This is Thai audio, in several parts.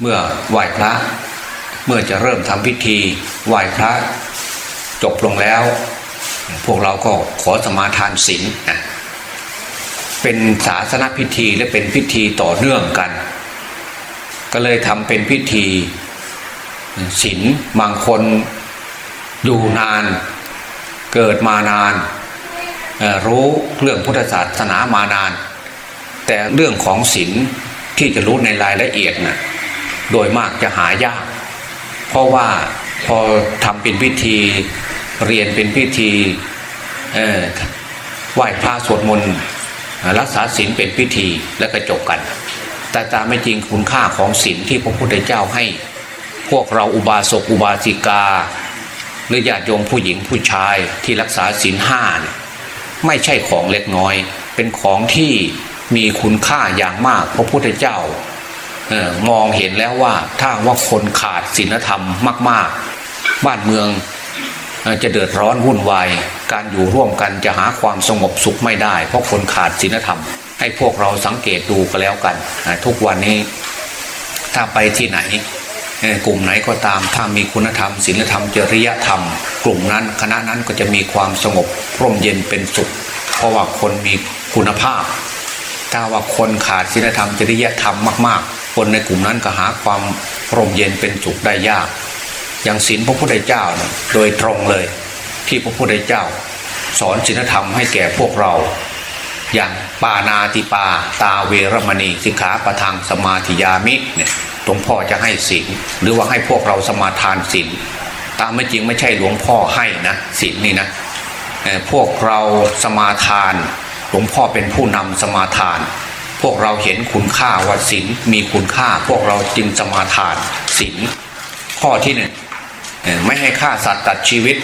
เมื่อไหว้พระ เมื่อจะเริ่มทำพิธีไหว้พระ จบลงแล้ว พวกเราก็ขอสมาทานศีลเป็นศาสนพิธีและเป็นพิธีต่อเนื่องกัน ก็เลยทำเป็นพิธีศีลบางคนอยู่นานเกิดมานาน รู้เรื่องพุทธศาสนามานาน แต่เรื่องของศีลที่จะรู้ในรายละเอียดนะ่ะ โดยมากจะหายาก เพราะว่าพอทำเป็นพิธีเรียนเป็นพิธีไหว้พระสวดมนต์รักษาศีลเป็นพิธีแล้วก็จบกัน แต่ตามไม่จริงคุณค่าของศีลที่พระพุทธเจ้าให้ พวกเราอุบาสกอุบาสิกา หรือญาติโยมผู้หญิงผู้ชายที่รักษาศีลห้าไม่ใช่ของเล็กน้อย เป็นของที่มีคุณค่าอย่างมากพระพุทธเจ้า มมองเห็นแล้วว่าถ้าว่าคนขาดศีลธรรมมาก ๆ บ้านเมืองจะเดือดร้อนวุ่นวาย การอยู่ร่วมกันจะหาความสงบสุขไม่ได้ เพราะคนขาดศีลธรรม ให้พวกเราสังเกตดูก็แล้วกัน ทุกวันนี้ถ้าไปที่ไหน กลุ่มไหนก็ตามถ้ามีคุณธรรมศีลธรรมจริยธรรม กลุ่มนั้นคณะนั้นก็จะมีความสงบร่มเย็นเป็นสุข เพราะว่าคนมีคุณภาพ ถ้าว่าคนขาดศีลธรรมจริยธรรมมาก ๆ คนในกลุ่มนั้นก็หาความร่มเย็นเป็นสุขได้ยาก อย่างศีลพระพุทธเจ้านะโดยตรงเลย ที่พระพุทธเจ้า สอนศีลธรรมให้แก่พวกเรา อย่างปานาติปา ตาเวรมณีสิกขาประทังสมาธิยามิเนี่ยหลวงพ่อจะให้ศีลหรือว่าให้พวกเราสมาทานศีลตามไม่จริงไม่ใช่หลวงพ่อให้นะศีลนี่นะพวกเราสมาทาน หลวงพ่อเป็นผู้นำสมาทาน วกเราเห็นคุณค่าว่าศีลมีคุณค่า พวกเราจึงสมาทานศีลข้อที่หนึ่งไม่ให้ฆ่าสัตว์ตัดชีวิต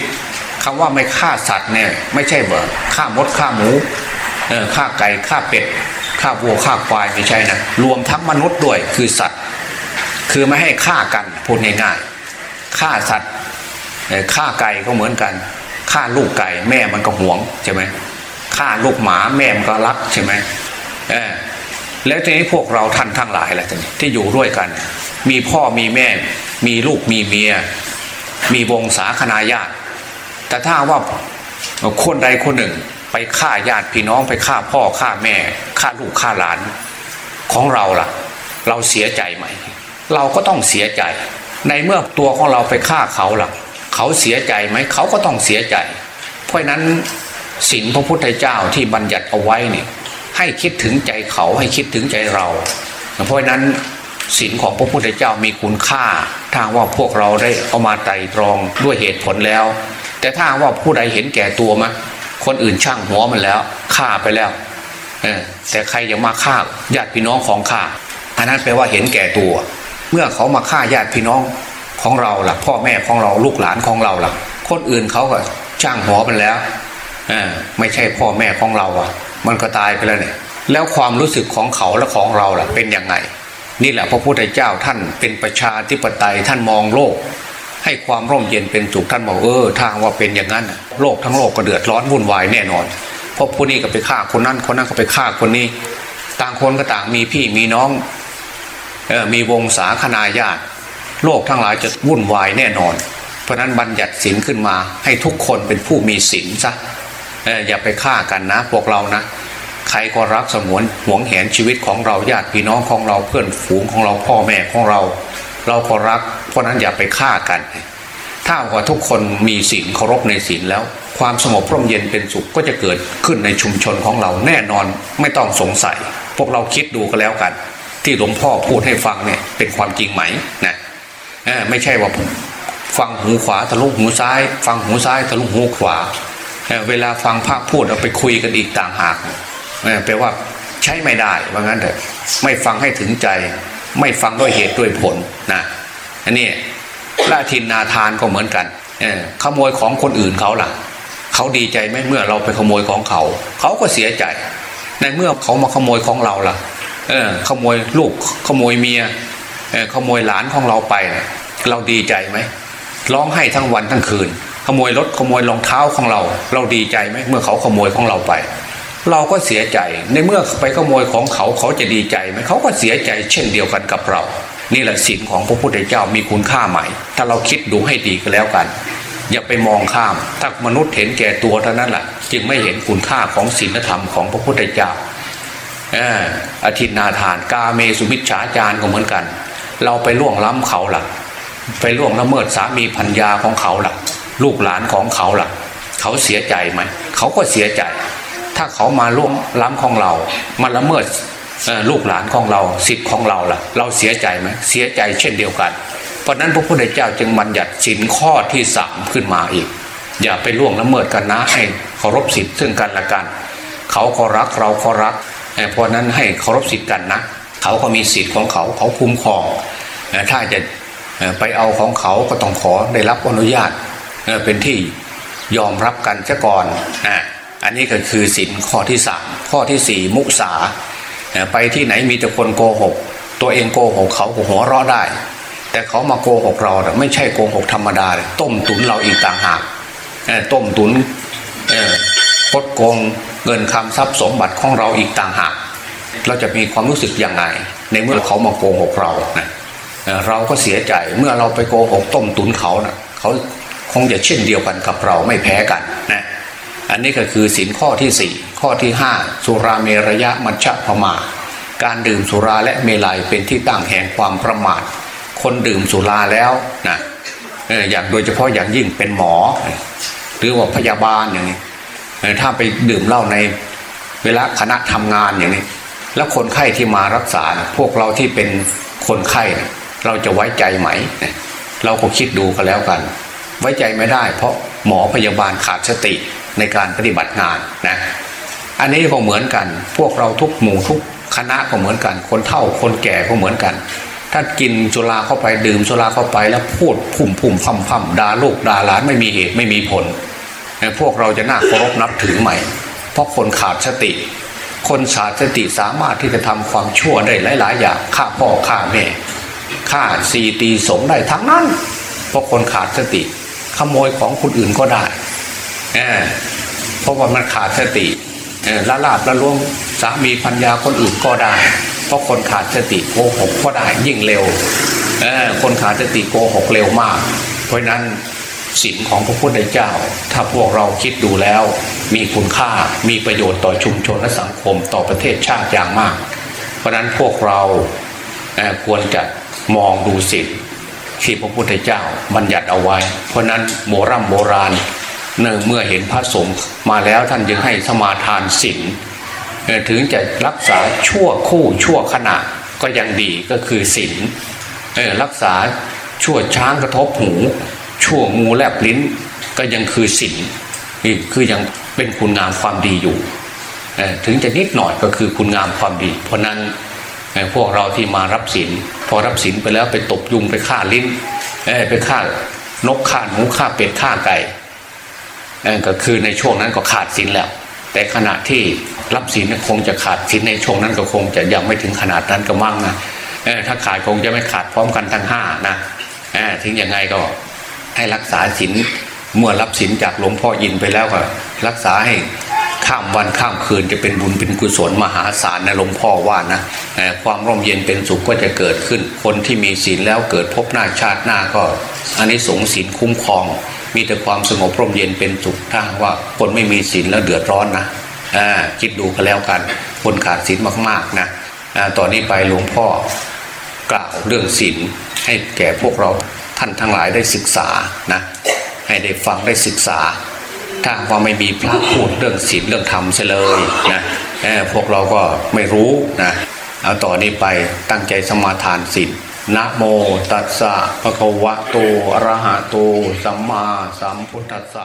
คำว่าไม่ฆ่าสัตว์เนี่ยไม่ใช่เบอร์ฆ่ามดฆ่าหมูฆ่าไก่ฆ่าเป็ดฆ่าวัวฆ่าควายไม่ใช่นะรวมทั้งมนุษย์ด้วยคือสัตว์ คือไม่ให้ฆ่ากันพูดง่ายๆฆ่าสัตว์ฆ่าไก่ก็เหมือนกันฆ่าลูกไก่แม่มันก็หวงใช่ไหมฆ่าลูกหมาแม่มันก็รักใช่ไหม แล้วทีนี้พวกเราท่านทั้งหลายแหละที่อยู่ด้วยกัน มีพ่อมีแม่ มีลูกมีเมีย มีวงศาคณาญาติ แต่ถ้าว่าคนใดคนหนึ่งไปฆ่าญาติพี่น้องไปฆ่าพ่อฆ่าแม่ฆ่าลูกฆ่าหลานของเราล่ะ เราเสียใจไหม เราก็ต้องเสียใจ ในเมื่อตัวของเราไปฆ่าเขาล่ะ เขาเสียใจไหมเขาก็ต้องเสียใจ เพราะนั้นศีลพระพุทธเจ้าที่บัญญัติเอาไว้เนี่ย ให้คิดถึงใจเขาให้คิดถึงใจเรา เพราะนั้นศีลของพระพุทธเจ้ามีคุณค่าถ้าว่าพวกเราได้เอามาไตรตรองด้วยเหตุผลแล้ว แต่ถ้าว่าผู้ใดเห็นแก่ตัวมาคนอื่นช่างหัวมันแล้วฆ่าไปแล้วแต่ใครยังมาฆ่าญาติพี่น้องของข้าอันนั้นแปลว่าเห็นแก่ตัว เมื่อเขามาฆ่าญาติพี่น้องของเราล่ะ พ่อแม่ของเราลูกหลานของเราล่ะ คนอื่นเขาก็ช่างหัวมันแล้วไม่ใช่พ่อแม่ของเราอะ มันก็ตายไปแล้วเนี่ยแล้วความรู้สึกของเขาและของเราล่ะเป็นยังไง นี่แหละพระพุทธเจ้าท่านเป็นประชาธิปไตยท่านมองโลก ให้ความร่มเย็นเป็นสุขท่านบอกเออทางว่าเป็นอย่างนั้นโลกทั้งโลกก็เดือดร้อนวุ่นวายแน่นอน เพราะผู้นี้ก็ไปฆ่าคนนั้นคนนั้นก็ไปฆ่าคนนี้ ต่างคนก็ต่างมีพี่มีน้องออมีวงศาคณาญาติ โลกทั้งหลายจะวุ่นวายแน่นอน เพราะนั้นบัญญัติศีลขึ้นมาให้ทุกคนเป็นผู้มีศีลซะ อย่าไปฆ่ากันนะ พวกเรานะ ใครก็รักสมวนหวงแหนชีวิตของเราญาติพี่น้องของเราเพื่อนฝูงของเราพ่อแม่ของเรา เราก็รัก เพราะนั้นอย่าไปฆ่ากัน ถ้าว่าทุกคนมีศีลเคารพในศีลแล้ว ความสงบร่มเย็นเป็นสุขก็จะเกิดขึ้นในชุมชนของเราแน่นอนไม่ต้องสงสัย พวกเราคิดดูก็แล้วกัน ที่หลวงพ่อพูดให้ฟังเนี่ยเป็นความจริงไหมนะไม่ใช่ว่าฟังหูขวาทะลุหูซ้าย ฟังหูซ้ายทะลุหูขวา เวลาฟังพระพูดเราไปคุยกันอีกต่างหากแปลว่าใช้ไม่ได้ว่างั้นเถอะไม่ฟังให้ถึงใจ ไม่ฟังด้วยเหตุด้วยผลนะอันนี้ละทินนาทานก็เหมือนกันขโมยของคนอื่นเขาล่ะ เขาดีใจไหมเมื่อเราไปขโมยของเขา เขาก็เสียใจ ในเมื่อเขามาขโมยของเราล่ะเออขโมยลูกขโมยเมียขโมยหลานของเราไป เราดีใจไหมร้องไห้ทั้งวันทั้งคืน ขโมยรถขโมยรองเท้าของเรา เราดีใจไหมเมื่อเขาขโมยของเราไป เราก็เสียใจในเมื่อไปขโมยของเขาเขาจะดีใจไหมเขาก็เสียใจเช่นเดียวกันกับเรา นี่แหละศีลของพระพุทธเจ้ามีคุณค่าใหม่ ถ้าเราคิดดูให้ดีก็แล้วกัน อย่าไปมองข้ามถ้ามนุษย์เห็นแก่ตัวเท่านั้นแหละจึงไม่เห็นคุณค่าของศีลธรรมของพระพุทธเจ้าอาทิตนาทานกาเมสุมิชฌาจารก็เหมือนกัน เราไปล่วงล้ำเขาหลักไปล่วงละเมิดสามีพัญญาของเขาหลัก ลูกหลานของเขาลักเขาเสียใจไหม เขาก็เสียใจ ถ้าเขามาล่วงล้ำของเรา มาละเมิดลูกหลานของเราสิทธิ์ของเราล่ะ เราเสียใจไหมเสียใจเช่นเดียวกัน เพราะนั้นพระพุทธเจ้าจึงบัญญัติสินข้อที่สามขึ้นมาอีก อย่าไปล่วงละเมิดกันนะให้เคารพสิทธิ์ซึ่งกันและกัน เขาก็รักเราก็รักเพราะนั้นให้เคารพสิทธิ์กันนะเขาก็มีสิทธิ์ของเขาเขาคุ้มครองถ้าจะไปเอาของเขาก็ต้องขอได้รับอนุญาต เป็นที่ยอมรับกันซะก่อนอันนี้ก็คือสินข้อที่สามข้อที่สี่มุสาไปที่ไหนมีแต่คนโกหก ตัวเองโกหกเขาหัวเราะได้ แต่เขามาโกหกเราไม่ใช่โกหกธรรมดา ต้มตุนเราอีกต่างหากต้มตุนคดโกงเงินคำทรัพย์สมบัติของเราอีกต่างหาก เราจะมีความรู้สึกยังไง ในเมื่อเขามาโกหกเรานะเราก็เสียใจเมื่อเราไปโกหกต้มตุนเขานะเขา คงจะเช่นเดียวกันกับเราไม่แพ้กันนะอันนี้ก็คือสินข้อที่สี่ข้อที่ห้าสุราเมรยะมัชฌะพมา การดื่มสุราและเมลัยเป็นที่ตั้งแห่งความประมาท คนดื่มสุราแล้วนะอย่างโดยเฉพาะอย่างยิ่งเป็นหมอ หรือว่าพยาบาลอย่างนี้ถ้าไปดื่มเหล้าในเวลาคณะทำงานอย่างนี้ แล้วคนไข้ที่มารักษาพวกเราที่เป็นคนไข้เราจะไว้ใจไหม เราก็คิดดูกันแล้วกัน ไว้ใจไม่ได้ เพราะหมอพยาบาลขาดสติในการปฏิบัติงานนะอันนี้ก็เหมือนกัน พวกเราทุกหมู่ทุกคณะก็เหมือนกัน คนเฒ่าคนแก่ก็เหมือนกัน ถ้ากินจุลาเข้าไปดื่มจุลาเข้าไปแล้วพูดพุ่มพุ่มพัมพัมด่าลูกด่าหลานไม่มีเหตุไม่มีผลพวกเราจะน่าเคารพนับถือใหม่ เพราะคนขาดสติ คนขาดสติสามารถที่จะทำความชั่วได้หลาย ๆ อย่างฆ่าพ่อฆ่าแม่ฆ่าสีตีสงได้ทั้งนั้น เพราะคนขาดสติ ขโมยของคนอื่นก็ได้เพราะว่ามันขาดสติละลาบละล้วงสามีพัญญาคนอื่นก็ได้ เพราะคนขาดสติโกหกก็ได้ยิ่งเร็วคนขาดสติโกหกเร็วมาก เพราะนั้นศีลของพระพุทธเจ้า ถ้าพวกเราคิดดูแล้ว มีคุณค่ามีประโยชน์ต่อชุมชนและสังคมต่อประเทศชาติอย่างมาก เพราะนั้นพวกเราควรจะมองดูศีล ที่พระพุทธเจ้าบัญญัติเอาไว้ เพราะนั้นโบรโบราณเนื่อเมื่อเห็นพระสงฆ์มาแล้วท่านยังให้สมาทานศีลถึงจะรักษาชั่วคู่ชั่วขณะก็ยังดีก็คือศีลรักษาชั่วช้างกระทบหู ชั่วงูแลบลิ้นก็ยังคือศีลนี่คือยังเป็นคุณงามความดีอยู่ ถึงจะนิดหน่อยก็คือคุณงามความดี เพราะนั้นพวกเราที่มารับศีล พอรับศีลไปแล้วไปตบยุงไปฆ่าลิ้นไปฆ่านกฆ่าหนูฆ่าเป็ดฆ่าไก่ก็คือในช่วงนั้นก็ขาดศีลแล้ว แต่ขณะที่รับศีลคงจะขาดศีลในช่วงนั้นก็คงจะยังไม่ถึงขนาดนั้นก็มั่งนะถ้าขาดคงจะไม่ขาดพร้อมกันทั้งห้านะถึงยังไงก็ให้รักษาศีลเมื่อรับศีลจากหลวงพ่อยินไปแล้วก็รักษาให้ ข้ามวันข้ามคืนจะเป็นบุญเป็นกุศลมหาศาลนะหลวงพ่อว่านะความร่มเย็นเป็นสุขก็จะเกิดขึ้น คนที่มีศีลแล้วเกิดพบหน้าชาติหน้าก็อันนี้สงศีลคุ้มครอง มีแต่ความสงบร่มเย็นเป็นสุขถ้าว่าคนไม่มีศีลแล้วเดือดร้อนนะคิดดูกันแล้วกัน คนขาดศีลมากๆนะตอนนี้ไปหลวงพ่อกล่าวเรื่องศีลให้แก่พวกเราท่านทั้งหลายได้ศึกษานะให้ได้ฟังได้ศึกษา ถ้าว่าไม่มีพระพูดเรื่องศีลเรื่องธรรมเฉลยนะพวกเราก็ไม่รู้นะเอาต่อนนี้ไปตั้งใจสมาทานศีลนะโมตัสสะภะคะวะโตอะระหะโตสัมมาสัมพุทธัสสะ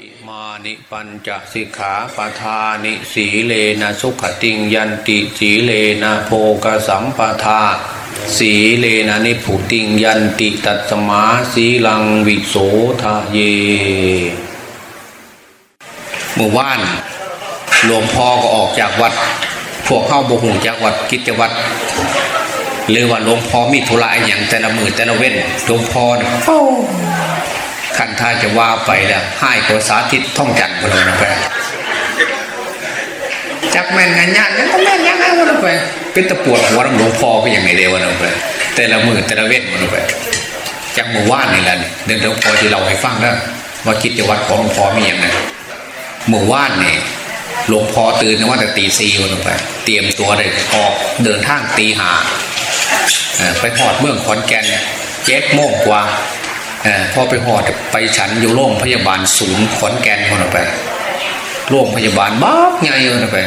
อิมานิปัญจสิกขาปทานิสีเลนะสุขติงยันติสีเลนะโภกสัมปทา สีเลนะนิพุติงยันติตัตสมาสีลังวิโสทะเย เมื่อวาน หลวงพ่อก็ออกจากวัด พวกเข้าบุหงจากวัดกิจวัดหรือว่าหลวงพ่อมีธุระอย่างแต่ละมือแต่ละเว้นหลวงพ่อขันท่าจะว่าไปแล้วให้ตัวสาธิตท่องจันทร์คนละไปจักแม่นงานยากงั้นก็แม่นยากนะวันไปเป็นตะปวดหัวหลวงพ่อก็ยังไงเดียววันไปแต่ละมือแต่ละเว้นมันไปจากหมู่ว่านนี่แหละเดินหลวงพ่อที่เราให้ฟังแล้วว่ากิจวัตรของหลวงพ่อมีอย่างไร หมู่ว่านเนี่ยหลวงพ่อตื่นว่าแต่ตีสี่วันไป เตรียมตัวเลยออกเดินทางตีหาไปหอดเมืองขอนแก่นเจ็ดโมงกว่าพอไปหอดไปฉันอยู่โรงพยาบาลศูนย์ขอนแก่นคนไปโรงพยาบาลบ้าใหญ่เลยไป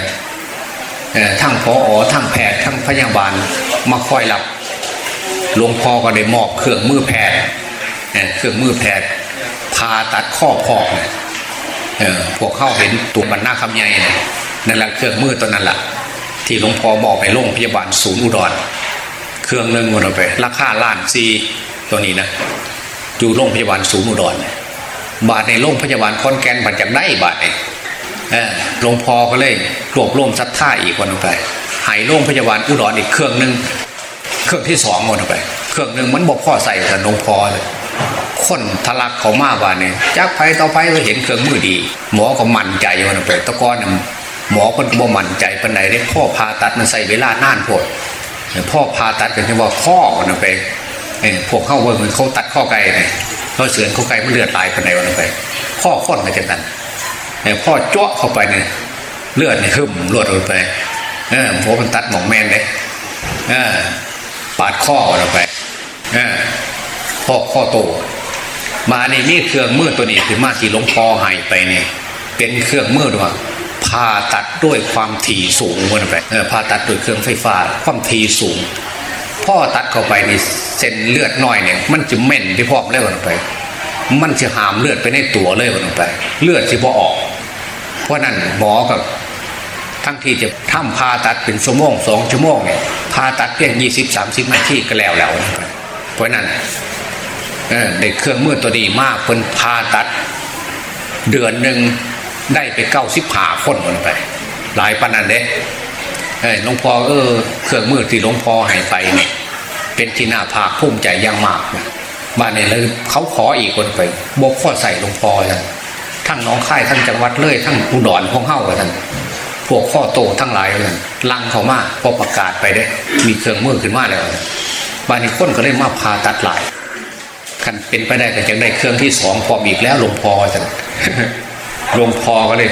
ทั้งพออทั้งแพทย์ทั้งพยาบาลมาคอยรับหลวงพ่อก็ได้มอบเครื่องมือแพทย์เครื่องมือแพทย์ผ่าตัดข้อพอก พวกเข้าเห็นตัวบรรณาคำใหญ่นั่นแหละเครื่องมือตัวนั้นแหละที่หลวงพ่อบอกในโรงพยาบาลศูนย์อุดร เครื่องหนึ่งวันไป ราคาล้านซีตัวนี้นะอยู่โรงพยาบาลศูนย์อุดรบาทในโรงพยาบาลคอนแกนบัตรจากได้บาทเนี่ยหลวงพ่อก็เลยรวบรวมศรัทธาอีกวันไปหายโรงพยาบาลอุดรอีกเครื่องหนึ่งเครื่องที่สองวันไป เครื่องหนึ่งมันบอกพ่อใส่แต่หลวงพ่อเลย คนทะลักเขามาบ้านเนี่ยจากไปต่อไปก็เห็นเครื่องมือดี หมอก็มั่นใจวันไปตะกอนหมอคนบ่มั่นใจปันไหนได้พ่อพาตัดมันใส่เวลานานพดพ่อพาตัดกันจะว่าข้อวันไปพวกเข้าเวิร์เขาตัดข้อไก่เนี่ยเขาเสือนข้อไก่มันเลือดตายปันไหนวันไปข้อข้นกันจังนั้นพ่อเจ้วเข้าไปเนี่ยเลือดเนี่ยหึมรวดลงไปเออผมมันตัดหมองแมนเลยเออปาดข้อเราไปเออ พ่อข้อโต มาในนี่เครื่องมือตัวนี้คือมาที่หลวงพ่อให้ไปเนี่ยเป็นเครื่องมือด้วยผ่าตัดด้วยความถี่สูงวนไปผ่าตัดด้วยเครื่องไฟฟ้า ความถี่สูงพ่อตัดเข้าไปในเส้นเลือดน้อยเนี่ย มันจะเม่นที่พ่อเลยวนไป มันจะหามเลือดไปในตัวเลยวนไป เลือดจะพอออก เพราะนั้นหมอกับทั้งที่จะทำผ่าตัดเป็นชั่วโมงสองชั่วโมงเนี่ยผ่าตัดเพียงยี่สิบสามสิบนาทีก็แล้วแล้ว เพราะนั้น เด็กเครื่องมือตัวดีมากคนพาตัด เดือนหนึ่งได้ไปเก้าสิบหาคนคนไป หลายปันนันเด้หลวงพ่อเออเครื่องมือที่หลวงพ่อให้ไปเนี่ยเป็นที่น่าภาคภูมิใจอย่างมากบ้านเนี่ยเลยเขาขออีกคนไปบกข้อใส่หลวงพ่อท่านทั้งน้องค่ายทั้งจังหวัดเลยทั้งอุดรพงเฮ้าท่านพวกข้อโตทั้งหลายท่นลังเขามาพอประกาศไปได้ มีเครื่องมือขึ้นมาแล้วบ้านนี้คนก็เลยมาพาตัดหลาย คันเป็นไปได้ก็จะได้เครื่องที่สองพออีกแล้วหลวงพ่อจะหลวงพ่อก็เลย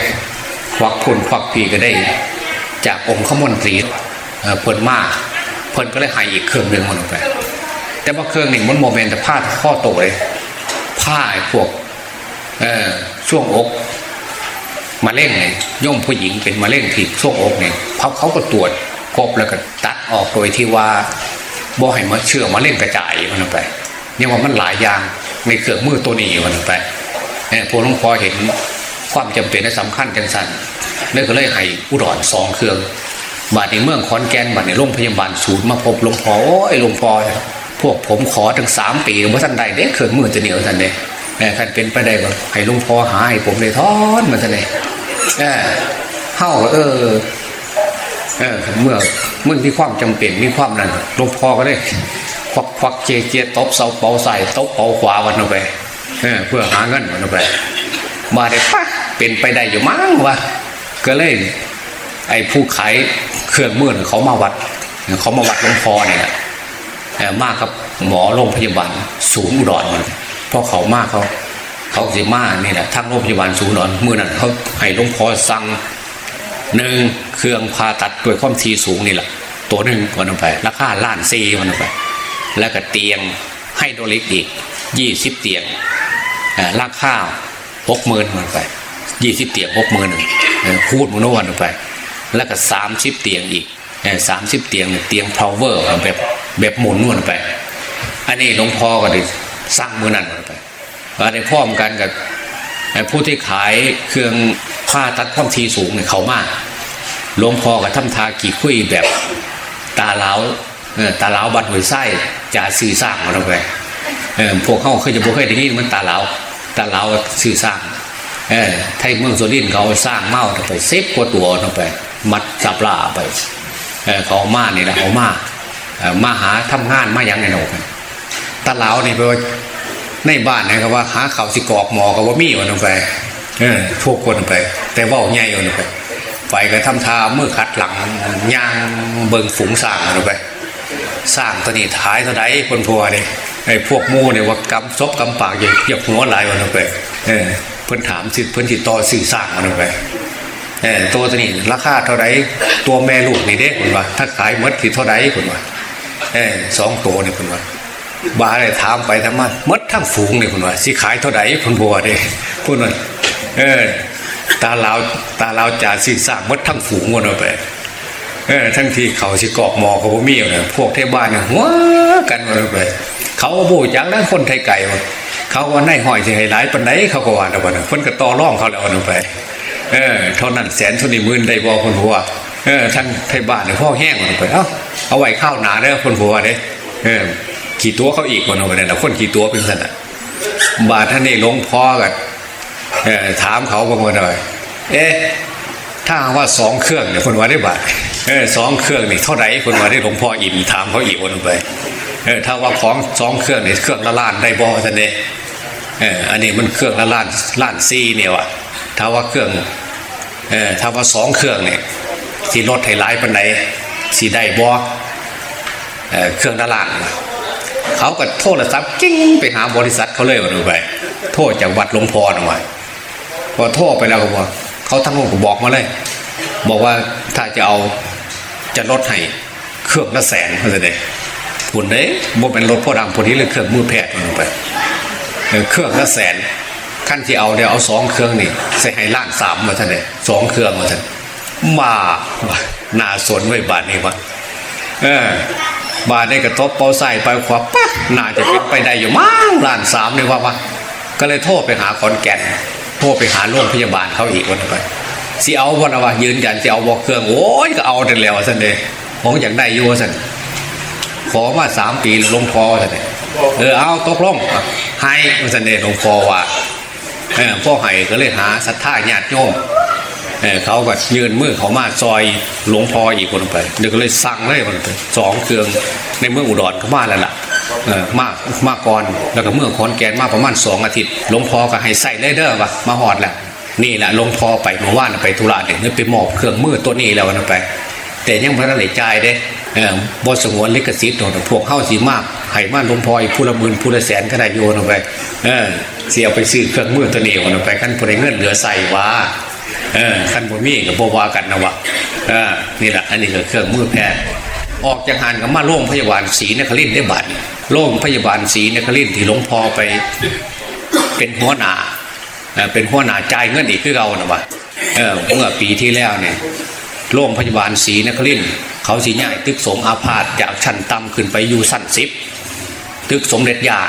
ควักพุ่นควักพีก็ได้ จากองค์ขมนตรีเพิ่นมากเพิ่นก็เลยหายอีกเครื่องหนึ่งมันไป แต่ว่าเครื่องหนึ่งมันโมเมนต์แต่ผ้าข้อโตเลยผ้าพวกช่วงอกมาเล่งเนี่ยย่อมผู้หญิงเป็นมาเล่งที่ช่วงอกเนี่ยเขาเขาก็ตรวจพบแล้วก็ตัดออกโดยที่ว่าบ่ให้มาเชื่อมาเล่งกระจายมันไป เนี่ยว่ามันหลายอย่างในเครื่องมือตัวนี้มันไปพวกหลวงพ่อเห็นความจำเป็นและสำคัญจังสันเลยก็เลยให้อุดรสองเครื่อง บาดในเมืองคอนแกนบาดในโรงพยาบาลศูนย์มาพบหลวงพ่อโอ้ยหลวงพ่อพวกผมขอถึงสามปีว่าท่านใดเด็กเครื่องมือจะเหนียวท่านเด้แม่ท่านเป็นไปได้ก็ให้หลวงพ่อหาให้ผมเลยทอนมาท่านเด้เออเข้าเออเออเมื่อเมื่อมีความจำเป็นมีความนั้นหลวงพ่อก็เลย วักควักเจเจตบเสาเป่าใส่ตบเป่าขวาวันออกไปเพื่อหาเงินวันออกไปมาได้ปะเป็นไปได้อยู่มั้งวะก็เลยไอ้ผู้ขายเครื่องมือเขามาวัด เขามาวัดหลวงพ่อเนี่ยมากครับหมอโรงพยาบาลศูนย์อุดรมันเพราะเขามากเขาเขาสิมากนี่แหละทั้งโรงพยาบาลศูนย์อุดรเมื่อนั้นเขาให้หลวงพ่อสั่งหนึ่งเครื่องผ่าตัดด้วยความทีสูงนี่แหละตัวหนึ่งวันไปราคาล้านซีวันไป แล้วก็เตียงให้โดลิกอีกยี่สิบเตียงราคาวหกหมื่นมันไปยี่สิบเตียงหกหมื่นหนึ่งพูดมันวันไป แล้วก็สามสิบเตียงอีกสามสิบเตียงเตียงพาวเวอร์แบบแบบหมุนวนไป อันนี้หลวงพ่อก็ได้สร้างมือนั่นไปว่าในพ่อมกันกับผู้ที่ขายเครื่องผ้าตัดความทีสูงเนี่ยเขามากหลวงพ่อกับทำทากี่คุยแบบตาเล้า ตาเล้าบัดหัวไส้จะสื่อสร้างมาไปพวกเขาเคยจะพวกเคยได้ยินมันตาเล้าตาเล้าสื่อสร้างเออไทยเมืองโซลินเขาสร้างเมาไปเซฟกว่าตัวลงไป มัดจับลาไปเออเขามานี่แหละเขามามาหาทำงานมาอย่างไงหนูตาเล้านี่แปในบ้านนะครับว่าหาเขาสิกอกหมอกับว่ามีวันลงไปเออพวกคนไป แต่ว่าใหญ่วันไปไปก็ทำทาเมื่อขัดหลังย่างเบิงฝูงสางลงไป สร้างตัวนี้ทายตัวไหนคนพัวเนี่ยไอ้พวกมูเนี่ยว่ากำซบกำปากอย่างอย่าหัวไหลวันไปเออเพิ่นถามสิเพิ่นติดต่อสื่อสร้างมันไปเออตัวตัวนี้ราคาเท่าไหรตัวแม่ลูกนี่เด้คนว่าถ้าขายมดที่เท่าไหรคนว่าเออสองตัวนี่คนว่าบาเลยถามไปทำไมมดทั้งฝูงนี่คนว่าสิขายเท่าไหรคนบัวเด้พูดว่าเออตาลาวตาลาวจ่าสื่อสร้างมดทั้งฝูงวันไป ทั้งที่เขาสิกอกหมอเขาบ่มีเนี่ยพวกเทพบ้านเนี่ยหัวกันวันไปเขาบูจังแล้วคนไทยไก่เขาว่าในห้อยที่ให้หลายปันไหนเขาก็ว่าแต่วันคนก็ต่อร่องเขาแล้ววันไป เออเท่านั้นแสนเท่านี้มื่นได้บอคนหัวเออทั้งไทยบ้านเนี่ยพ่อแห้งวันไปเอ้าเอาไว้ข้าวหนาเด้อคนหัวเด้เออขี่ตัวเขาอีกวันไปเนี่ยคนขี่ตัวเป็นสันอะบาทท่านนี่ลงพ่อกันเออถามเขาบางวันเลยเอ๊ะ ถ้าว่าสองเครื่องเนี่ยคนว่าได้บาทเออสองเครื่องนี่เท่าไหร่คนว่าได้หลวงพ่ออิ่มถามเขาอีกวันไปเออถ้าว่าของสองเครื่องเนี่ยเครื่องละล้านได้บอท่านเนี่ยเอออันนี้มันเครื่องละล้านล้านซีเนี่ยวะถ้าว่าเครื่องเออถ้าว่าสองเครื่องเนี่ยสีรถไถไลายปันไหนสีได้บอเออเครื่องละล้านเขาก็โทรศัพท์กิ้งไปหาบริษัทเขาเลยวันไปโทษจากวัดหลวงพ่อหน่อยพอโทษไปแล้วก็บอก เขาทั้งหมดก็บอกมาเลย บอกว่าถ้าจะเอาจะลดให้เครื่องละแสนเขาจะได้ผุนเด้บ่เป็นรถพ่อดำพอดีเลยเครื่องมือแพทย์ลงไปเครื่องละแสนขั้นที่เอาเดี๋ยวเอาสองเครื่องนี่ใส่ให้ล้านสามมาท่านเลยสองเครื่องมาท่านมาหนาสนไว้บาทนี้วะเออบาทได้กระทบเป้าใส่ไปขวาปั๊บน่าจะเป็นไปได้อยู่มั้งล้านสามเลยว่าวะก็เลยโทษไปหาคอนแก่น โทษไปหาโรงพยาบาลเขาอีกวันไปสิเอาวันวะยืนยันสิเอาบอกเครื่องโอ้ยก็เอาแต่แล้วสันเดของอยากได้อยู่สันขอมาสามปีลงพอสันเดเออเอาตกลงให้สันเดหลวงพ่อว่าเออพ่อให้ก็เลยหาศรัทธาญาติโยมเออเขาก็ยืนมือเขามาซอยหลวงพ่ออีกคนไปเดี๋ยวก็เลยสั่งเลยคนไปสองเครื่องในเมืองอุดรเขามาแล้วล่ะ มากมากก่อนแล้วก็เมื่อคอนแกนมาประมาณสองอาทิตย์หลวงพ่อก็ให้ใส่ได้เด้อวะมาหอดแหละนี่แหละหลวงพ่อไปเมื่อวานไปธุระเนี่ยไปมอบเครื่องมือตัวนี้แล้วนะไป แต่ยังพระนไหนใจเด้เอสงวนลิขสิทธิ์ของพวกเข้าสีมากไห่มาหลวงพ่อผู้ละหมื่นผู้ละแสนก็ได้โยนออกไปเออเสียไปซื้อเครื่องมือตัวนี้ออกไปขั้นพอได้เงินเหลือใส่ว่าเออขั้นบ่มีกับโบวากันนะวะเออนี่แหละอันนี้คือเครื่องมือแพทย์ ออกจากงานกับมาโรงพยาบาลศรีนครินได้บัตรโรงพยาบาลศรีนครินที่หลวงพ่อไป เป็นหัวหน้าเป็นหัวหน้าจ่ายเงินอีกคือเรานะวะเออเมื่อปีที่แล้วเนี่ยโรงพยาบาลศรีนครินเขาสีใหญ่ตึกสมอาพาธจากชั้นต่ำขึ้นไปอยู่สั้นสิบตึกสมเด็จยา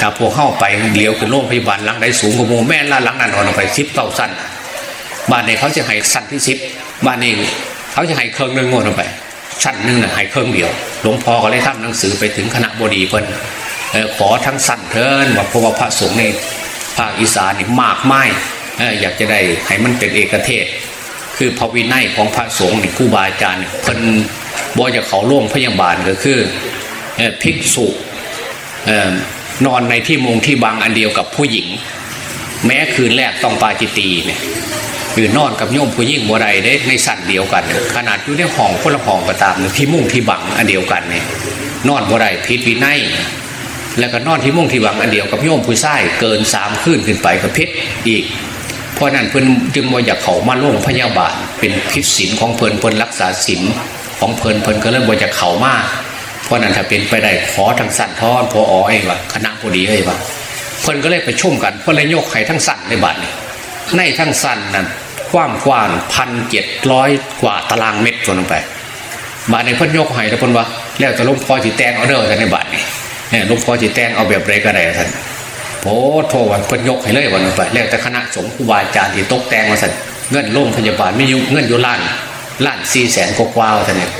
ถ้าพวกเข้าไปเลี้ยวขึ้นโรงพยาบาลหลังใดสูงกว่าโมแม่ละหลังนั้นนอนไปสิบเต่าสั้นบ้านนี้เขาจะให้สั้นที่สิบบ้านนี้เขาจะให้เครื่องหนึ่งงวดลงไป ชั้นหนึ่งน่ะให้เครื่องเดียว หลวงพ่อก็เลยทำหนังสือไปถึงคณะบดีเพิ่นขอทั้งสั้นเทินว่าเพราะว่าพระสงฆ์ในภาคอีสานนี่มากไม่อยากจะได้ให้มันเป็นเอกเทศ คือพระวินัยของพระสงฆ์นี่ครูบาอาจารย์เพิ่นบอจากเขาล่วงพยาบาลก็คือภิกษุนอนในที่มุงที่บางอันเดียวกับผู้หญิง แม้คืนแรกต้องปาจิตีเนี่ยคือนอนกับโยมผู้หญิงบัวใดได้ในสันเดียวกัน ขนาดอยู่ในห้องคนละห้องก็ตามที่มุ่งที่บังอันเดียวกันเนี่ยนอนบัวใดพิษวินัยแล้วก็นอนที่มุ่งที่บังอันเดียวกับโยมผู้ชายเกินสามคืนขึ้นไปกับพิษอีก เพราะนั้นเพิ่นจึงว่าอยากเขามาล่วงพยาบาลเป็นพิษศีลของเพิ่นเพิ่นรักษาศีลของเพิ่นเพิ่นก็เริ่มว่าอยากเขามากเพราะนั้นถ้าเป็นไปได้ขอทางสั่นทอนพออ๋อไอ้วะคณะพอดีไอ้วะ เพิ่นก็เลยไปชุ่มกันเพิ่นเลยยกไข่ทั้งสั่นในบัตรในทั้งสั่นนั้นกว้างกว้างพันเจ็ดร้อยกว่าตารางเมตรจนลงไปบาทในเพิ่นยกไข่แล้วเพิ่นว่า แล้วแต่ลมพอจีแตงเอาเด้อท่านในบัตรนี่เนี่ยลมพอจีแตงเอาแบบไรก็ได้ท่านโอ้โทวันเพิ่นยกให้เลยวันลงไปแล้วแต่คณะสงฆ์ครูบาอาจารย์ที่ตกแต่งมาสั่นเงินโรงพยาบาลไม่ยุ่งเงินอยู่ล้านล้านสี่แสนกว่าท่านเนี่ย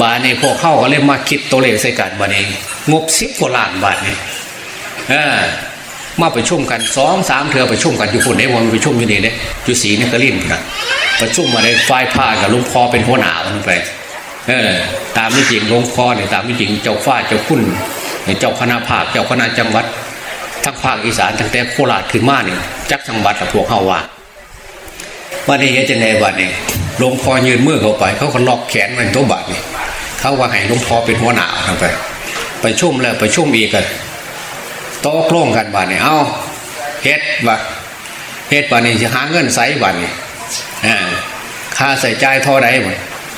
บาทในพวกเข้าก็เลยมาคิดตัวเลขใส่กันบาทเองงบสิบกว่าล้านบาทนี่เออ มาไปชุ่มกันสองสามเถื่อไปชุ่มกันอยู่คนไหนวันไปชุ่มอยู่นี่เนี่ยอยู่สีนี่ก็ลิ่นนะไปชุ่มมาในไฟผ้ากับลุงคอเป็นหัวหนาวมันไปเออตามไม่จริงลุงคอเนี่ยตามไม่จริงเจ้าฟ้าเจ้าคุณเจ้าคณะภาคเจ้าคณะจังหวัดทั้งภาคอีสานตั้งแต่โคราชขึ้นมาเนี่ยจักจังหวัดกับพวกเขาว่าวันนี้จะในวันนี้ลงคอยืนมือเข้าไป เขาก็ล็อกแขนมันตัวบาดนี่เขาว่าให้หลวงพ่อเป็นหัวหน้าทำไป ไปชุ่มแล้วไปชุ่มอีกกัน โต๊ะโคร่งกันบ้านนี่เอาเฮ็ดบ่เฮ็ดบ้านนี่จะหาเงินใส่บ้านนี่ค่าใส่ใจเท่าใดหมด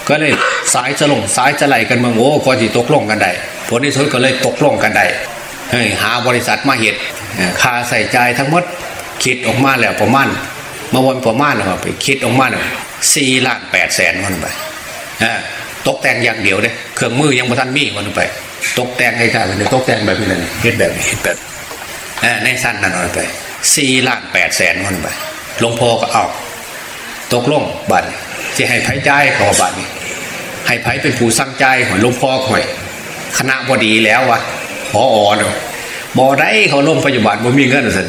ก็เลยสายจะลงสายจะไหลกันเมืองโอ้ก็จีตกลงกันได้ผลที่สุดก็เลยตกลงกันได้หาบริษัทมาเห็ดค่าใส่ใจทั้งหมดคิดออกมาแล้วประมาณมาวันประมาณแล้วไปคิดออกมาสี่ล้านแปดแสนวันไป ตกแต่งอย่างเดียวเลยเครื่องมือยังประทันมีวันไป ตกแต่งให้ข้าเลยตกแต่งแบบนี้เลยเห็ดแบบนี้เห็ดแบบในสั้นนั่นวันไปสี่ล้านแปดแสนวันไปหลวงพ่อก็เอาตกลงบัตรจะให้ไผ่ใจขอบัตรนี่ให้ไผ่เป็นผู้สั่งใจหอยหลวงพ่อหอยคณะบดีแล้ววะพออ่อนบอได้เขาลงปัจจุบันบ่มีเงินสิ